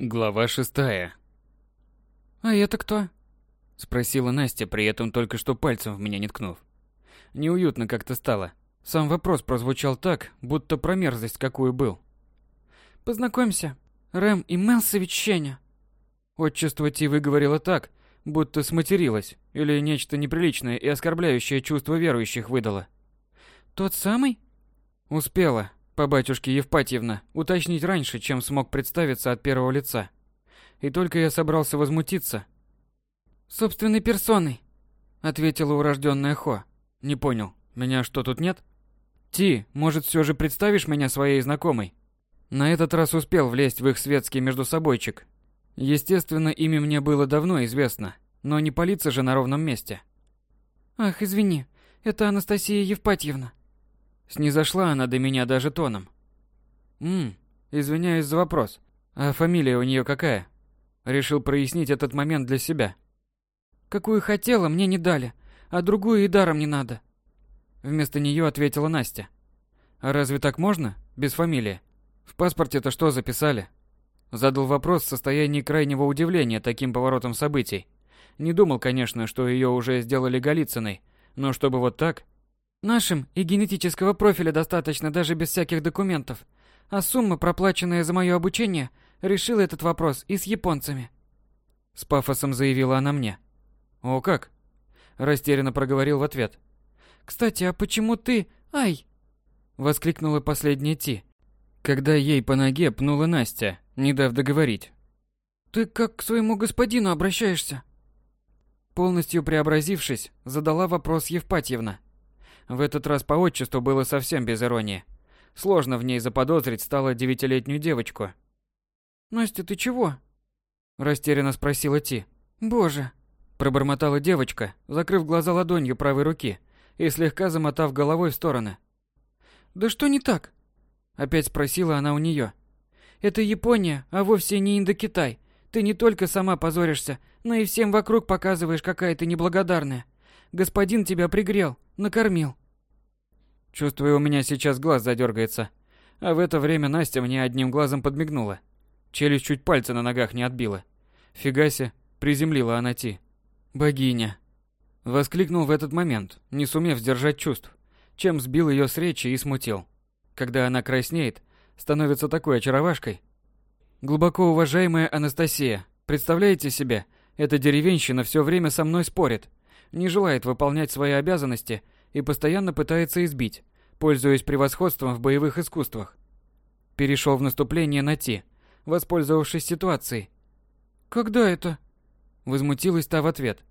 Глава шестая. «А это кто?» Спросила Настя, при этом только что пальцем в меня не ткнув. Неуютно как-то стало. Сам вопрос прозвучал так, будто про мерзость какую был. «Познакомься, Рэм и Мелсович Щеня». Отчество Ти выговорила так, будто сматерилась, или нечто неприличное и оскорбляющее чувство верующих выдала. «Тот самый?» Успела, по батюшке Евпатьевна, уточнить раньше, чем смог представиться от первого лица. И только я собрался возмутиться. «Собственной персоной», — ответила урожденная Хо. «Не понял, меня что, тут нет?» «Ти, может, все же представишь меня своей знакомой?» На этот раз успел влезть в их светский междусобойчик. Естественно, имя мне было давно известно, но не палиться же на ровном месте. «Ах, извини, это Анастасия Евпатьевна», Снизошла она до меня даже тоном. «Ммм, извиняюсь за вопрос. А фамилия у нее какая?» Решил прояснить этот момент для себя. «Какую хотела, мне не дали, а другую и даром не надо». Вместо нее ответила Настя. «А разве так можно? Без фамилии? В паспорте-то что записали?» Задал вопрос в состоянии крайнего удивления таким поворотом событий. Не думал, конечно, что ее уже сделали Голицыной, но чтобы вот так... Нашим и генетического профиля достаточно даже без всяких документов. А сумма, проплаченная за мое обучение, решила этот вопрос и с японцами. С пафосом заявила она мне. О, как? Растерянно проговорил в ответ. Кстати, а почему ты... Ай! Воскликнула последняя Ти, когда ей по ноге пнула Настя, не дав договорить. Ты как к своему господину обращаешься? Полностью преобразившись, задала вопрос Евпатьевна. В этот раз по отчеству было совсем без иронии. Сложно в ней заподозрить стала девятилетнюю девочку. «Настя, ты чего?» Растерянно спросила Ти. «Боже!» Пробормотала девочка, закрыв глаза ладонью правой руки и слегка замотав головой в стороны. «Да что не так?» Опять спросила она у нее. «Это Япония, а вовсе не Индокитай. Ты не только сама позоришься, но и всем вокруг показываешь, какая ты неблагодарная. Господин тебя пригрел, накормил. Чувствую, у меня сейчас глаз задергается. А в это время Настя мне одним глазом подмигнула. Челюсть чуть пальца на ногах не отбила. Фигасе, приземлила она Ти. Богиня. Воскликнул в этот момент, не сумев сдержать чувств, чем сбил ее с речи и смутил. Когда она краснеет, становится такой очаровашкой. Глубоко уважаемая Анастасия, представляете себе, эта деревенщина все время со мной спорит, не желает выполнять свои обязанности и постоянно пытается избить, пользуясь превосходством в боевых искусствах. Перешел в наступление на Ти, воспользовавшись ситуацией. «Когда это?» Возмутилась та в ответ.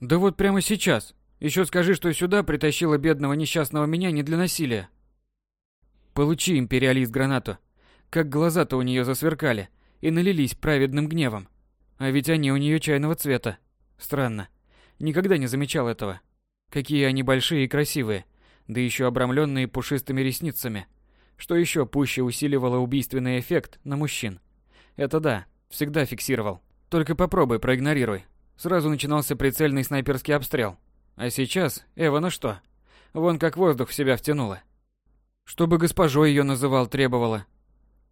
«Да вот прямо сейчас. Еще скажи, что сюда притащила бедного несчастного меня не для насилия». Получи, империалист, гранату. Как глаза-то у нее засверкали и налились праведным гневом. А ведь они у нее чайного цвета. Странно. Никогда не замечал этого. Какие они большие и красивые, да еще обрамленные пушистыми ресницами, что еще пуще усиливало убийственный эффект на мужчин. Это да, всегда фиксировал. Только попробуй, проигнорируй. Сразу начинался прицельный снайперский обстрел. А сейчас, Эва, ну что? Вон как воздух в себя втянула. Чтобы госпожой ее называл, требовала.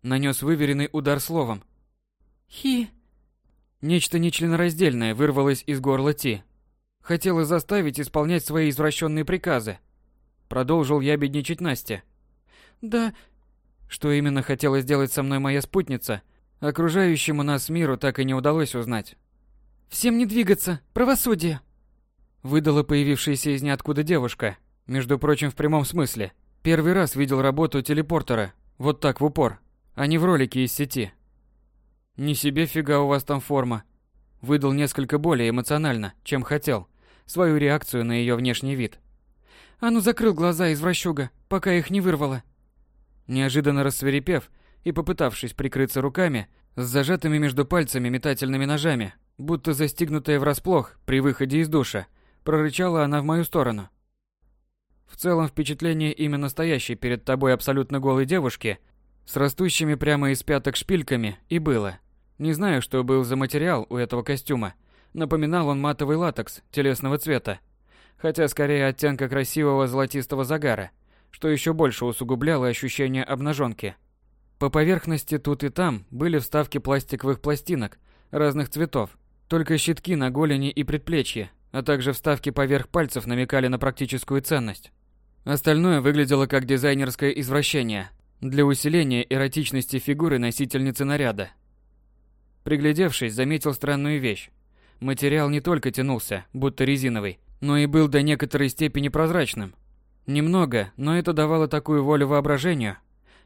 Нанес выверенный удар словом. Хи. Нечто нечленораздельное вырвалось из горла Ти, Хотела заставить исполнять свои извращенные приказы. Продолжил я бедничать Настя. Да. Что именно хотела сделать со мной моя спутница, окружающему нас миру так и не удалось узнать. Всем не двигаться, правосудие. Выдала появившаяся из ниоткуда девушка, между прочим, в прямом смысле. Первый раз видел работу телепортера, вот так в упор, а не в ролике из сети. Не себе фига у вас там форма. Выдал несколько более эмоционально, чем хотел свою реакцию на ее внешний вид. «А ну закрыл глаза, извращуга, пока их не вырвало!» Неожиданно рассверепев и попытавшись прикрыться руками с зажатыми между пальцами метательными ножами, будто застигнутая врасплох при выходе из душа, прорычала она в мою сторону. В целом впечатление именно стоящей перед тобой абсолютно голой девушки с растущими прямо из пяток шпильками и было. Не знаю, что был за материал у этого костюма – Напоминал он матовый латекс телесного цвета, хотя скорее оттенка красивого золотистого загара, что еще больше усугубляло ощущение обнаженки. По поверхности тут и там были вставки пластиковых пластинок разных цветов, только щитки на голени и предплечье, а также вставки поверх пальцев намекали на практическую ценность. Остальное выглядело как дизайнерское извращение для усиления эротичности фигуры носительницы наряда. Приглядевшись, заметил странную вещь. Материал не только тянулся, будто резиновый, но и был до некоторой степени прозрачным. Немного, но это давало такую волю воображению.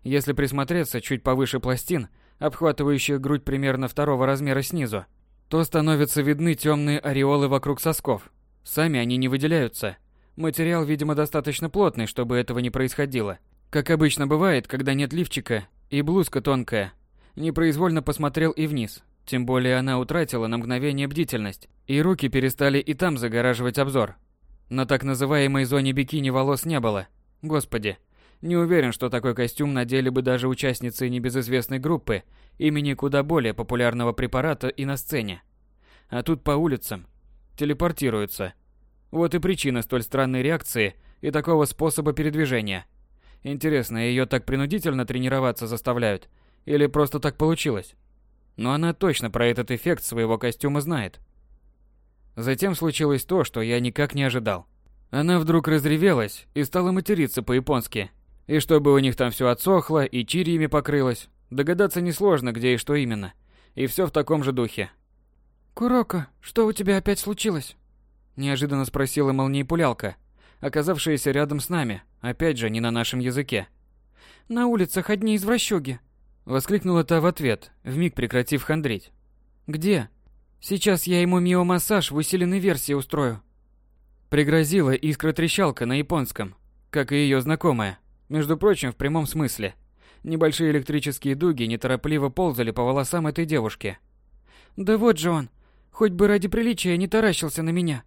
Если присмотреться чуть повыше пластин, обхватывающих грудь примерно второго размера снизу, то становятся видны темные ореолы вокруг сосков. Сами они не выделяются. Материал, видимо, достаточно плотный, чтобы этого не происходило. Как обычно бывает, когда нет лифчика и блузка тонкая. Непроизвольно посмотрел и вниз. Тем более она утратила на мгновение бдительность, и руки перестали и там загораживать обзор. На так называемой зоне бикини волос не было. Господи, не уверен, что такой костюм надели бы даже участницы небезызвестной группы имени куда более популярного препарата и на сцене. А тут по улицам телепортируются. Вот и причина столь странной реакции и такого способа передвижения. Интересно, ее так принудительно тренироваться заставляют или просто так получилось? Но она точно про этот эффект своего костюма знает. Затем случилось то, что я никак не ожидал. Она вдруг разревелась и стала материться по-японски. И чтобы у них там все отсохло и чириями покрылось, догадаться несложно, где и что именно. И все в таком же духе. «Куроко, что у тебя опять случилось?» Неожиданно спросила молниепулялка, оказавшаяся рядом с нами, опять же не на нашем языке. «На улицах одни извращуги. Воскликнула та в ответ, вмиг прекратив хандрить. «Где?» «Сейчас я ему миомассаж в усиленной версии устрою». Пригрозила искра-трещалка на японском, как и ее знакомая. Между прочим, в прямом смысле. Небольшие электрические дуги неторопливо ползали по волосам этой девушки. «Да вот же он! Хоть бы ради приличия не таращился на меня!»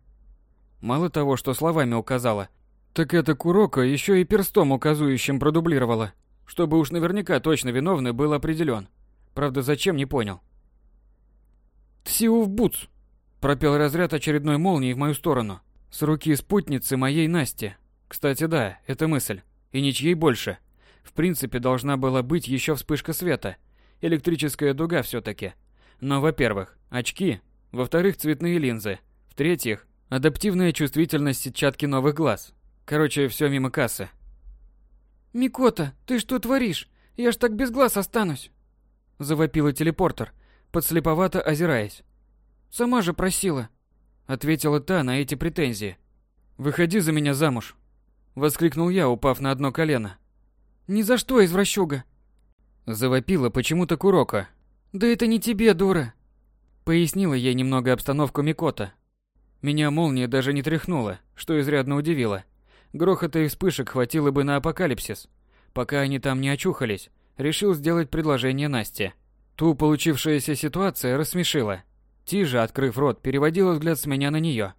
Мало того, что словами указала, так это Курока еще и перстом указующим продублировала чтобы уж наверняка точно виновный был определен. Правда, зачем, не понял. «Тсиу в буц!» – пропел разряд очередной молнии в мою сторону. С руки спутницы моей Насти. Кстати, да, это мысль. И ничьей больше. В принципе, должна была быть еще вспышка света. Электрическая дуга все-таки. Но, во-первых, очки. Во-вторых, цветные линзы. В-третьих, адаптивная чувствительность сетчатки новых глаз. Короче, все мимо кассы. «Микота, ты что творишь? Я ж так без глаз останусь!» Завопила телепортер, подслеповато озираясь. «Сама же просила!» Ответила та на эти претензии. «Выходи за меня замуж!» Воскликнул я, упав на одно колено. «Ни за что, извращуга!» Завопила почему-то Курока. «Да это не тебе, дура!» Пояснила ей немного обстановку Микота. Меня молния даже не тряхнула, что изрядно удивило. Грохота и вспышек хватило бы на апокалипсис. Пока они там не очухались, решил сделать предложение Насте. Ту получившаяся ситуация рассмешила. Тижа, открыв рот, переводила взгляд с меня на нее.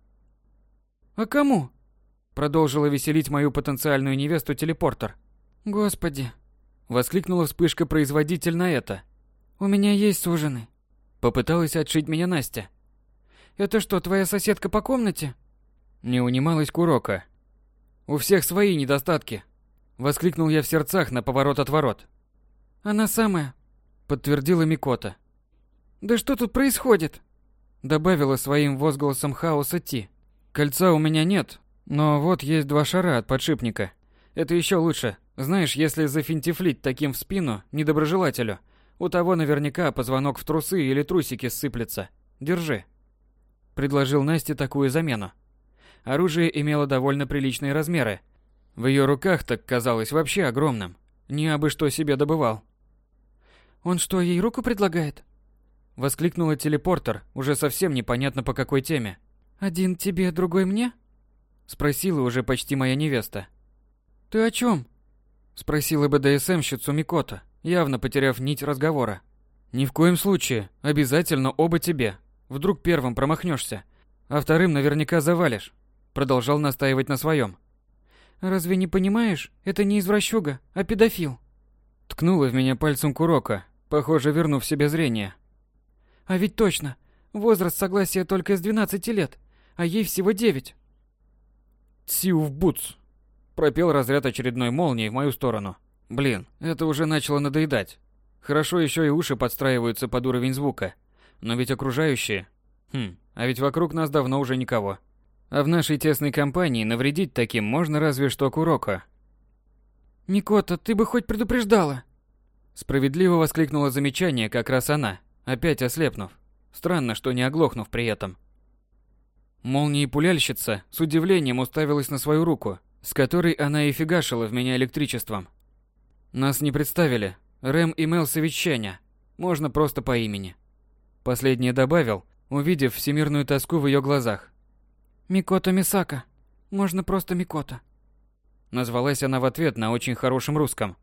«А кому?» Продолжила веселить мою потенциальную невесту телепортер. «Господи!» Воскликнула вспышка производитель на это. «У меня есть суженый». Попыталась отшить меня Настя. «Это что, твоя соседка по комнате?» Не унималась Курока. У всех свои недостатки. Воскликнул я в сердцах на поворот от ворот. Она самая, подтвердила Микота. Да что тут происходит? Добавила своим возгласом хаоса Ти. Кольца у меня нет, но вот есть два шара от подшипника. Это еще лучше. Знаешь, если зафинтифлить таким в спину недоброжелателю, у того наверняка позвонок в трусы или трусики сыплется. Держи. Предложил Насте такую замену. Оружие имело довольно приличные размеры. В ее руках так казалось вообще огромным. Не абы что себе добывал. «Он что, ей руку предлагает?» Воскликнула телепортер, уже совсем непонятно по какой теме. «Один тебе, другой мне?» Спросила уже почти моя невеста. «Ты о чем? Спросила БДСМщицу Микота, явно потеряв нить разговора. «Ни в коем случае. Обязательно оба тебе. Вдруг первым промахнешься, а вторым наверняка завалишь. Продолжал настаивать на своем. «Разве не понимаешь? Это не извращуга, а педофил». Ткнула в меня пальцем Курока, похоже, вернув себе зрение. «А ведь точно. Возраст согласия только с 12 лет, а ей всего 9. «Тсю в буц!» Пропел разряд очередной молнии в мою сторону. Блин, это уже начало надоедать. Хорошо еще и уши подстраиваются под уровень звука. Но ведь окружающие... Хм, а ведь вокруг нас давно уже никого. А в нашей тесной компании навредить таким можно разве что Куроко. «Микота, ты бы хоть предупреждала!» Справедливо воскликнула замечание как раз она, опять ослепнув. Странно, что не оглохнув при этом. Молния пуляльщица с удивлением уставилась на свою руку, с которой она и фигашила в меня электричеством. Нас не представили. Рэм и Мел совещания. Можно просто по имени. Последнее добавил, увидев всемирную тоску в ее глазах. Микото Мисака. Можно просто Микото. Назвалась она в ответ на очень хорошем русском.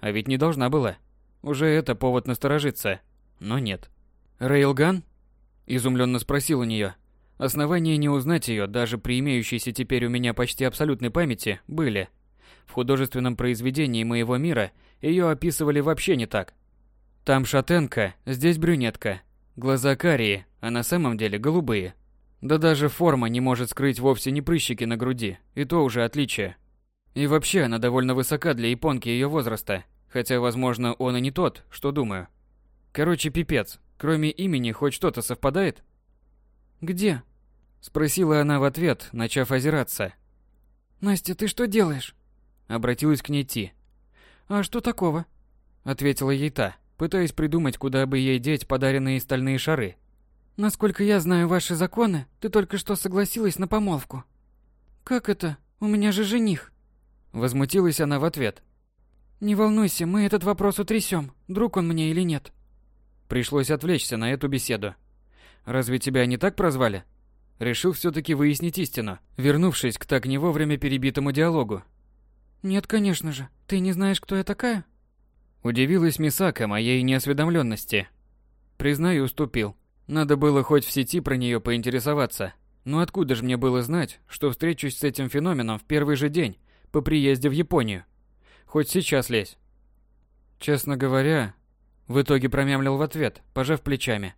А ведь не должна была. Уже это повод насторожиться. Но нет. Рейлган? Изумленно спросил у нее. Основания не узнать ее, даже при имеющейся теперь у меня почти абсолютной памяти, были. В художественном произведении моего мира ее описывали вообще не так. Там шатенка, здесь брюнетка. Глаза карие, а на самом деле голубые. Да даже форма не может скрыть вовсе не прыщики на груди, и то уже отличие. И вообще она довольно высока для японки ее возраста, хотя, возможно, он и не тот, что думаю. Короче, пипец. Кроме имени хоть что-то совпадает? «Где?» – спросила она в ответ, начав озираться. «Настя, ты что делаешь?» – обратилась к ней Ти. «А что такого?» – ответила ей та, пытаясь придумать, куда бы ей деть подаренные стальные шары. Насколько я знаю ваши законы, ты только что согласилась на помолвку. Как это? У меня же жених. Возмутилась она в ответ. Не волнуйся, мы этот вопрос утрясем, друг он мне или нет. Пришлось отвлечься на эту беседу. Разве тебя не так прозвали? Решил все-таки выяснить истину, вернувшись к так не вовремя перебитому диалогу. Нет, конечно же. Ты не знаешь, кто я такая? Удивилась Мисака моей неосведомленности. Признаю, уступил. Надо было хоть в сети про нее поинтересоваться. Но откуда же мне было знать, что встречусь с этим феноменом в первый же день по приезде в Японию? Хоть сейчас лезь. Честно говоря, в итоге промямлил в ответ, пожав плечами.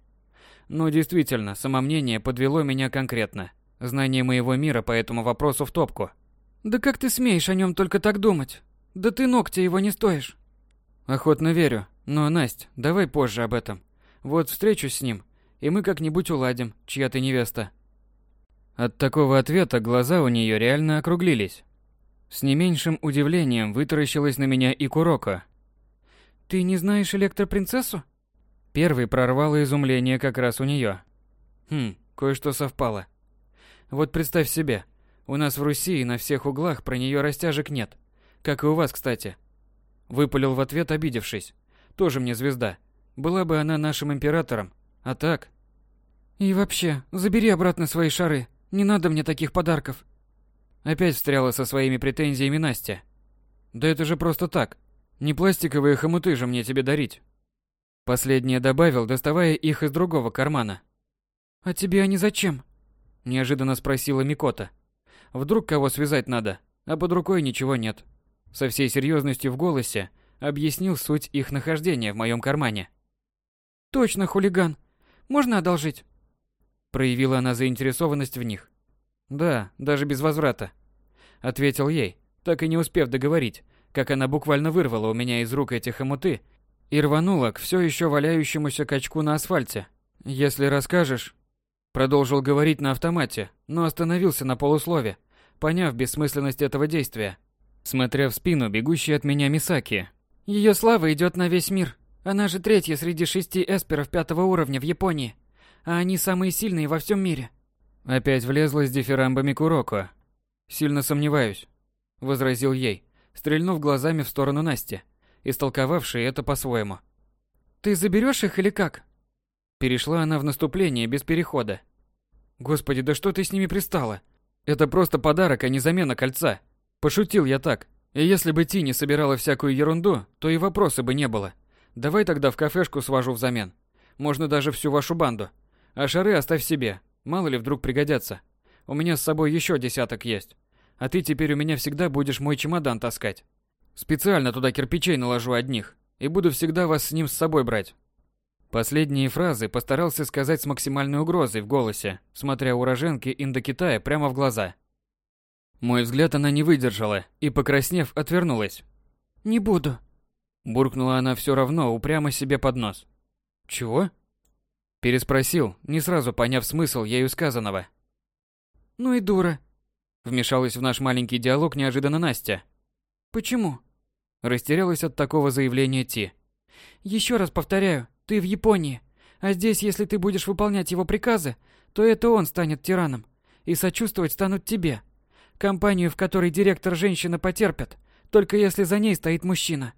Но действительно, самомнение подвело меня конкретно. Знание моего мира по этому вопросу в топку. Да как ты смеешь о нем только так думать? Да ты ногти его не стоишь. Охотно верю. Но, Настя, давай позже об этом. Вот встречусь с ним, и мы как-нибудь уладим, чья ты невеста. От такого ответа глаза у нее реально округлились. С не меньшим удивлением вытаращилась на меня и Куроко. «Ты не знаешь электропринцессу?» Первый прорвало изумление как раз у нее. Хм, кое-что совпало. Вот представь себе, у нас в Руси на всех углах про нее растяжек нет. Как и у вас, кстати. Выпалил в ответ, обидевшись. Тоже мне звезда. Была бы она нашим императором, а так... И вообще, забери обратно свои шары. Не надо мне таких подарков. Опять встряла со своими претензиями Настя. Да это же просто так. Не пластиковые хомуты же мне тебе дарить. Последнее добавил, доставая их из другого кармана. А тебе они зачем? Неожиданно спросила Микота. Вдруг кого связать надо, а под рукой ничего нет. Со всей серьезностью в голосе объяснил суть их нахождения в моем кармане. Точно, хулиган. Можно одолжить? Проявила она заинтересованность в них. Да, даже без возврата. Ответил ей, так и не успев договорить, как она буквально вырвала у меня из рук эти хомуты и рванула к все еще валяющемуся качку на асфальте. Если расскажешь... Продолжил говорить на автомате, но остановился на полуслове, поняв бессмысленность этого действия. Смотря в спину бегущей от меня Мисаки. Ее слава идет на весь мир. Она же третья среди шести эсперов пятого уровня в Японии а они самые сильные во всем мире. Опять влезла с дифирамбами Куроко. Сильно сомневаюсь, возразил ей, стрельнув глазами в сторону Насти, истолковавшей это по-своему. Ты заберешь их или как? Перешла она в наступление без перехода. Господи, да что ты с ними пристала? Это просто подарок, а не замена кольца. Пошутил я так. И если бы Ти не собирала всякую ерунду, то и вопроса бы не было. Давай тогда в кафешку свожу взамен. Можно даже всю вашу банду. А шары оставь себе, мало ли вдруг пригодятся. У меня с собой еще десяток есть. А ты теперь у меня всегда будешь мой чемодан таскать. Специально туда кирпичей наложу одних, и буду всегда вас с ним с собой брать. Последние фразы постарался сказать с максимальной угрозой в голосе, смотря уроженке Индокитая прямо в глаза. Мой взгляд она не выдержала и, покраснев, отвернулась. «Не буду», Буркнула она все равно, упрямо себе под нос. Чего? Переспросил, не сразу поняв смысл ею сказанного. Ну и дура. Вмешалась в наш маленький диалог неожиданно Настя. Почему? Растерялась от такого заявления Ти. Еще раз повторяю, ты в Японии. А здесь, если ты будешь выполнять его приказы, то это он станет тираном. И сочувствовать станут тебе. Компанию, в которой директор женщина потерпят, только если за ней стоит мужчина.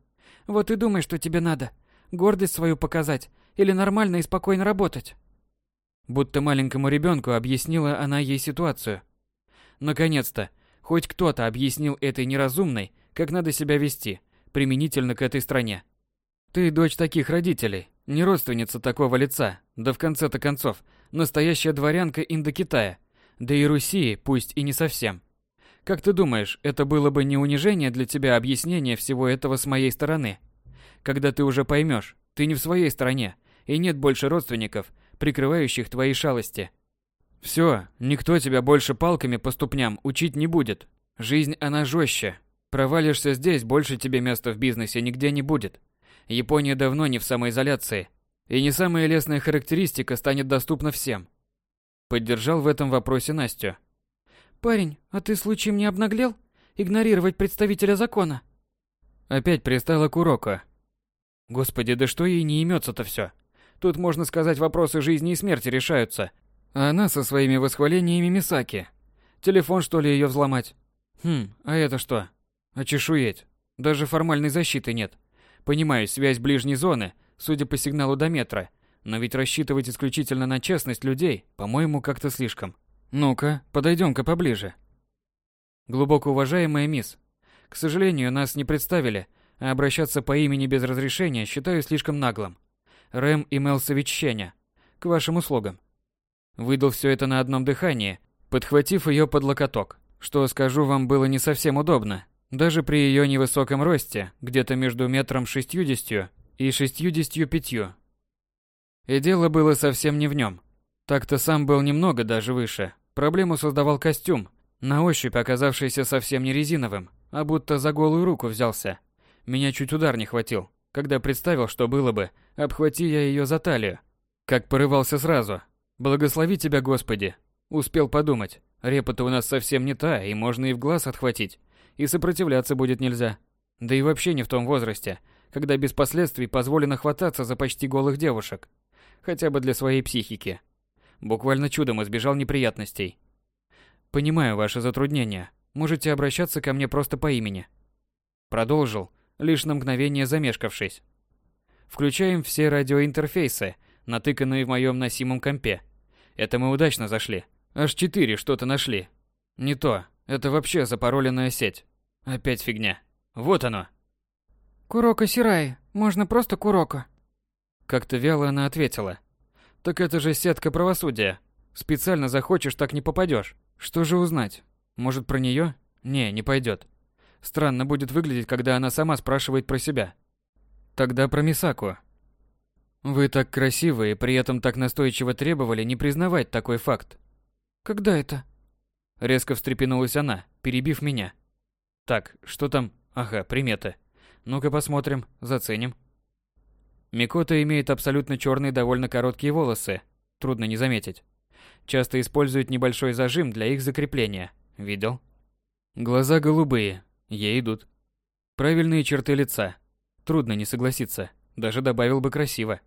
Вот и думай, что тебе надо. Гордость свою показать или нормально и спокойно работать. Будто маленькому ребенку объяснила она ей ситуацию. Наконец-то, хоть кто-то объяснил этой неразумной, как надо себя вести, применительно к этой стране. Ты дочь таких родителей, не родственница такого лица, да в конце-то концов, настоящая дворянка Индокитая, да и Руси, пусть и не совсем. Как ты думаешь, это было бы не унижение для тебя объяснение всего этого с моей стороны? Когда ты уже поймешь, ты не в своей стране, и нет больше родственников, прикрывающих твои шалости. Все, никто тебя больше палками по ступням учить не будет. Жизнь она жестче. Провалишься здесь, больше тебе места в бизнесе нигде не будет. Япония давно не в самоизоляции, и не самая лестная характеристика станет доступна всем. Поддержал в этом вопросе Настю. Парень, а ты случаем не обнаглел? Игнорировать представителя закона? Опять пристала Куроко. Господи, да что ей не имется-то все? Тут, можно сказать, вопросы жизни и смерти решаются. А она со своими восхвалениями Мисаки. Телефон, что ли, ее взломать? Хм, а это что? Очешуеть. Даже формальной защиты нет. Понимаю, связь ближней зоны, судя по сигналу до метра. Но ведь рассчитывать исключительно на честность людей, по-моему, как-то слишком. Ну-ка, подойдем-ка поближе. Глубоко уважаемая мисс, к сожалению, нас не представили, а обращаться по имени без разрешения считаю слишком наглым. Рэм Имелсович Щеня, к вашим услугам. Выдал все это на одном дыхании, подхватив ее под локоток, что, скажу вам, было не совсем удобно. Даже при ее невысоком росте, где-то между метром шестьюдесятью и шестьюдесятью пятью. И дело было совсем не в нем. Так-то сам был немного даже выше, Проблему создавал костюм, на ощупь оказавшийся совсем не резиновым, а будто за голую руку взялся. Меня чуть удар не хватил, когда представил, что было бы, обхвати я ее за талию. Как порывался сразу. Благослови тебя, Господи. Успел подумать, репа-то у нас совсем не та, и можно и в глаз отхватить, и сопротивляться будет нельзя. Да и вообще не в том возрасте, когда без последствий позволено хвататься за почти голых девушек. Хотя бы для своей психики. Буквально чудом избежал неприятностей. Понимаю ваши затруднения. Можете обращаться ко мне просто по имени. Продолжил, лишь на мгновение замешкавшись. Включаем все радиоинтерфейсы, натыканные в моем носимом компе. Это мы удачно зашли. Аж четыре что-то нашли. Не то. Это вообще запароленная сеть. Опять фигня. Вот оно. Куроко Сирай. Можно просто Куроко. Как-то вяло она ответила. Так это же сетка правосудия. Специально захочешь, так не попадешь. Что же узнать? Может, про нее? Не, не пойдет. Странно будет выглядеть, когда она сама спрашивает про себя. Тогда про Мисаку. Вы так красивы и при этом так настойчиво требовали не признавать такой факт. Когда это? Резко встрепенулась она, перебив меня. Так, что там? Ага, приметы. Ну-ка посмотрим, заценим. Микота имеет абсолютно черные довольно короткие волосы, трудно не заметить. Часто использует небольшой зажим для их закрепления. Видел? Глаза голубые, ей идут. Правильные черты лица. Трудно не согласиться, даже добавил бы красиво.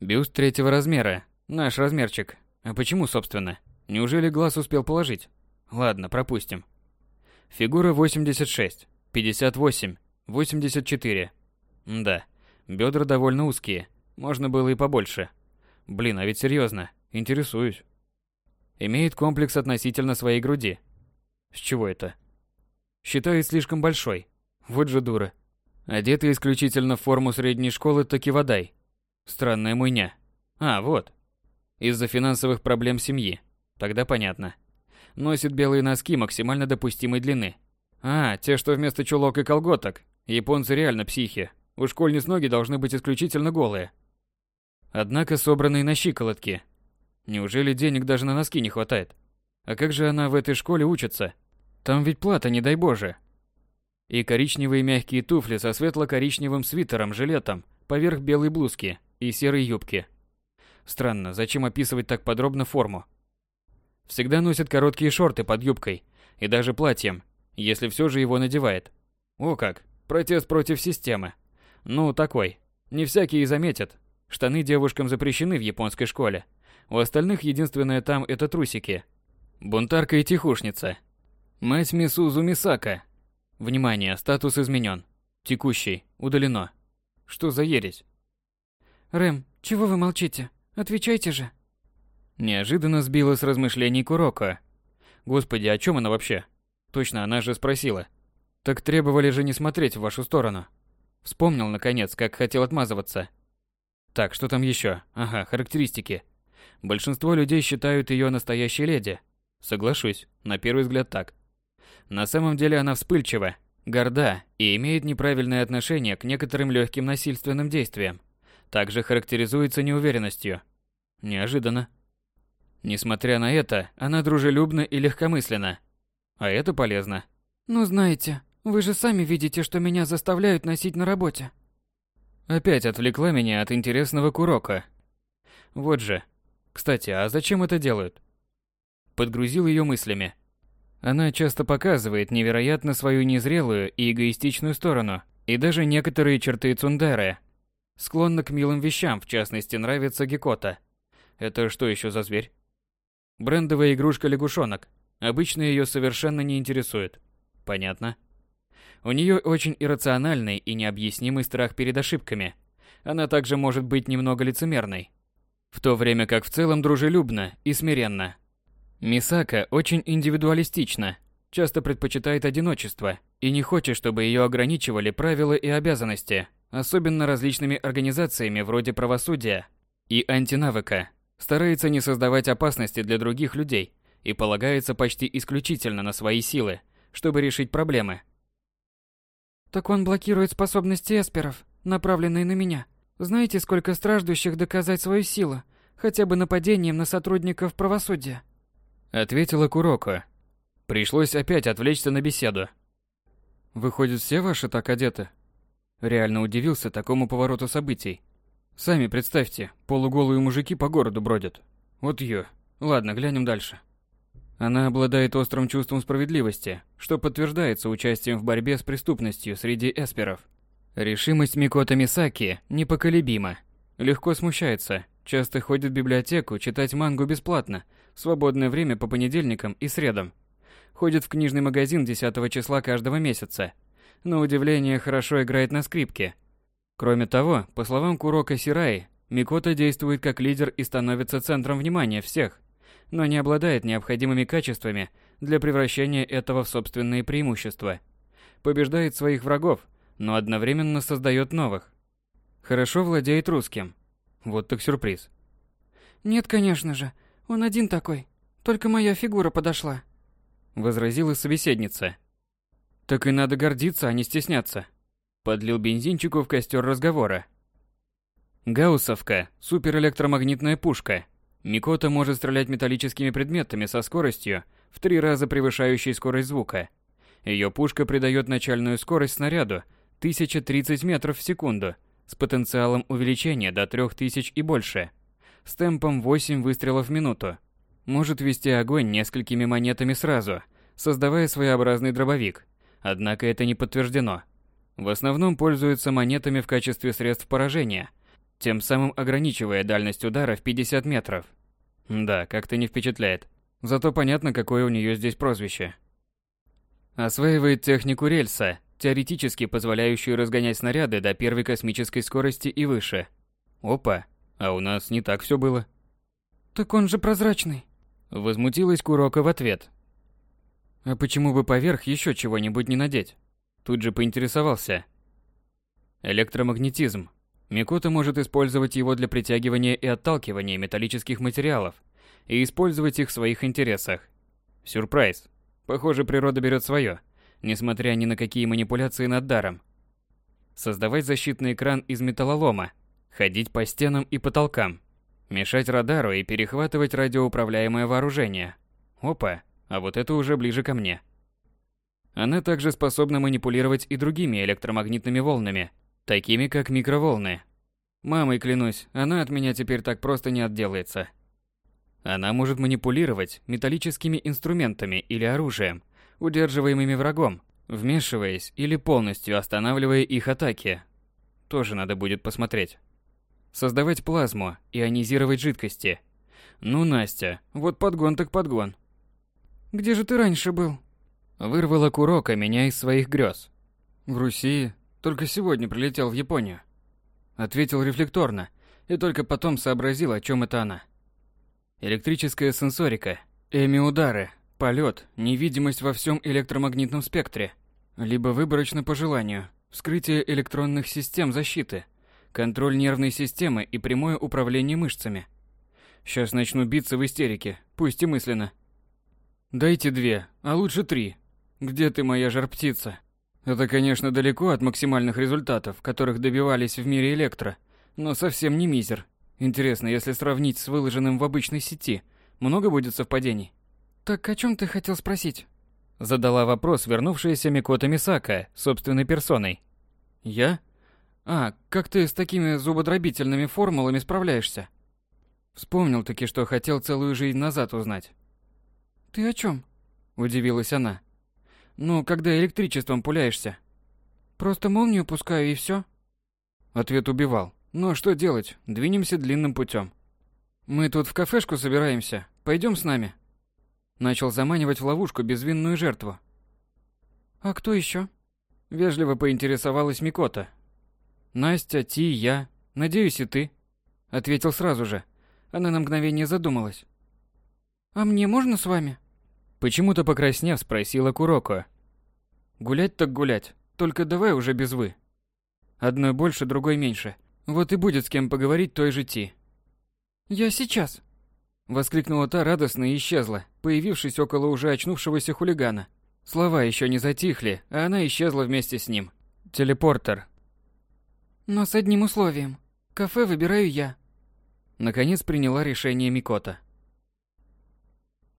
Бюст третьего размера, наш размерчик. А почему, собственно? Неужели глаз успел положить? Ладно, пропустим. Фигура 86, 58, 84. Да. Бедра довольно узкие, можно было и побольше. Блин, а ведь серьезно, интересуюсь. Имеет комплекс относительно своей груди. С чего это? Считает слишком большой. Вот же дура. Одета исключительно в форму средней школы Такивадай. Странная муйня. А, вот. Из-за финансовых проблем семьи. Тогда понятно. Носит белые носки максимально допустимой длины. А, те, что вместо чулок и колготок. Японцы реально психи. У школьниц ноги должны быть исключительно голые. Однако собранные на щиколотки. Неужели денег даже на носки не хватает? А как же она в этой школе учится? Там ведь плата, не дай боже. И коричневые мягкие туфли со светло-коричневым свитером-жилетом поверх белой блузки и серой юбки. Странно, зачем описывать так подробно форму? Всегда носит короткие шорты под юбкой и даже платьем, если все же его надевает. О как, протест против системы. Ну, такой. Не всякие заметят. Штаны девушкам запрещены в японской школе. У остальных единственное там это трусики. Бунтарка и тихушница. Мать Мисузу Мисака. Внимание, статус изменен. Текущий, удалено. Что за ересь? Рэм, чего вы молчите? Отвечайте же. Неожиданно сбила с размышлений Куроко. Господи, о чем она вообще? Точно, она же спросила. Так требовали же не смотреть в вашу сторону. Вспомнил, наконец, как хотел отмазываться. Так, что там еще? Ага, характеристики. Большинство людей считают ее настоящей леди. Соглашусь, на первый взгляд так. На самом деле она вспыльчива, горда и имеет неправильное отношение к некоторым легким насильственным действиям. Также характеризуется неуверенностью. Неожиданно. Несмотря на это, она дружелюбна и легкомысленна. А это полезно. Ну знаете, вы же сами видите, что меня заставляют носить на работе. Опять отвлекла меня от интересного курока. Вот же. Кстати, а зачем это делают? Подгрузил ее мыслями. Она часто показывает невероятно свою незрелую и эгоистичную сторону, и даже некоторые черты Цундеры. Склонна к милым вещам, в частности, нравится Гекота. Это что еще за зверь? Брендовая игрушка лягушонок. Обычно ее совершенно не интересует. Понятно. У нее очень иррациональный и необъяснимый страх перед ошибками. Она также может быть немного лицемерной. В то время как в целом дружелюбна и смиренна. Мисака очень индивидуалистична, часто предпочитает одиночество и не хочет, чтобы ее ограничивали правила и обязанности, особенно различными организациями вроде правосудия и антинавыка. Старается не создавать опасности для других людей и полагается почти исключительно на свои силы, чтобы решить проблемы. Так он блокирует способности эсперов, направленные на меня. Знаете, сколько страждущих доказать свою силу, хотя бы нападением на сотрудников правосудия? Ответила Куроко. Пришлось опять отвлечься на беседу. Выходит, все ваши так одеты? Реально удивился такому повороту событий. Сами представьте, полуголые мужики по городу бродят. Вот ее. Ладно, глянем дальше. Она обладает острым чувством справедливости, что подтверждается участием в борьбе с преступностью среди эсперов. Решимость Микото Мисаки непоколебима. Легко смущается, часто ходит в библиотеку читать мангу бесплатно, в свободное время по понедельникам и средам. Ходит в книжный магазин 10 числа каждого месяца. На удивление, хорошо играет на скрипке. Кроме того, по словам Курока Сираи, Микото действует как лидер и становится центром внимания всех но не обладает необходимыми качествами для превращения этого в собственные преимущества. Побеждает своих врагов, но одновременно создает новых. Хорошо владеет русским. Вот так сюрприз. Нет, конечно же. Он один такой. Только моя фигура подошла. Возразила собеседница. Так и надо гордиться, а не стесняться. Подлил бензинчику в костер разговора. Гауссовка – суперэлектромагнитная пушка – Микота может стрелять металлическими предметами со скоростью в три раза превышающей скорость звука. Ее пушка придает начальную скорость снаряду 1030 метров в секунду с потенциалом увеличения до 3000 и больше, с темпом 8 выстрелов в минуту. Может вести огонь несколькими монетами сразу, создавая своеобразный дробовик. Однако это не подтверждено. В основном пользуются монетами в качестве средств поражения – тем самым ограничивая дальность удара в 50 метров. Да, как-то не впечатляет. Зато понятно, какое у нее здесь прозвище. Осваивает технику рельса, теоретически позволяющую разгонять снаряды до первой космической скорости и выше. Опа, а у нас не так все было. Так он же прозрачный. Возмутилась Курока в ответ. А почему бы поверх еще чего-нибудь не надеть? Тут же поинтересовался. Электромагнетизм Микота может использовать его для притягивания и отталкивания металлических материалов и использовать их в своих интересах. Сюрприз. Похоже, природа берет свое, несмотря ни на какие манипуляции над даром. Создавать защитный экран из металлолома, ходить по стенам и потолкам, мешать радару и перехватывать радиоуправляемое вооружение. Опа, а вот это уже ближе ко мне. Она также способна манипулировать и другими электромагнитными волнами, такими как микроволны. Мамой клянусь, она от меня теперь так просто не отделается. Она может манипулировать металлическими инструментами или оружием, удерживаемыми врагом, вмешиваясь или полностью останавливая их атаки. Тоже надо будет посмотреть. Создавать плазму, ионизировать жидкости. Ну, Настя, вот подгон так подгон. Где же ты раньше был? Вырвала Курока меня из своих грез. В Руси, только сегодня прилетел в Японию. Ответил рефлекторно, и только потом сообразил, о чем это она. Электрическая сенсорика, эми-удары, полет, невидимость во всем электромагнитном спектре, либо выборочно по желанию, вскрытие электронных систем защиты, контроль нервной системы и прямое управление мышцами. Сейчас начну биться в истерике, пусть и мысленно. Дайте две, а лучше три, где ты, моя жар-птица? Это, конечно, далеко от максимальных результатов, которых добивались в мире электро, но совсем не мизер. Интересно, если сравнить с выложенным в обычной сети, много будет совпадений? Так о чем ты хотел спросить? Задала вопрос вернувшаяся Микота Мисака собственной персоной. Я? А, как ты с такими зубодробительными формулами справляешься? Вспомнил таки, что хотел целую жизнь назад узнать. Ты о чем? Удивилась она. Ну, когда электричеством пуляешься. Просто молнию пускаю и все. Ответ убивал. Ну а что делать? Двинемся длинным путем. Мы тут в кафешку собираемся. Пойдем с нами. Начал заманивать в ловушку безвинную жертву. А кто еще? Вежливо поинтересовалась Микота. Настя, Ти, я. Надеюсь, и ты. Ответил сразу же. Она на мгновение задумалась. А мне можно с вами? Почему-то покраснев, спросила Куроко. Гулять так гулять, только давай уже без «вы». Одной больше, другой меньше. Вот и будет с кем поговорить той же Ти. «Я сейчас!» Воскликнула та радостно и исчезла, появившись около уже очнувшегося хулигана. Слова еще не затихли, а она исчезла вместе с ним. Телепортер. Но с одним условием. Кафе выбираю я. Наконец приняла решение Микота.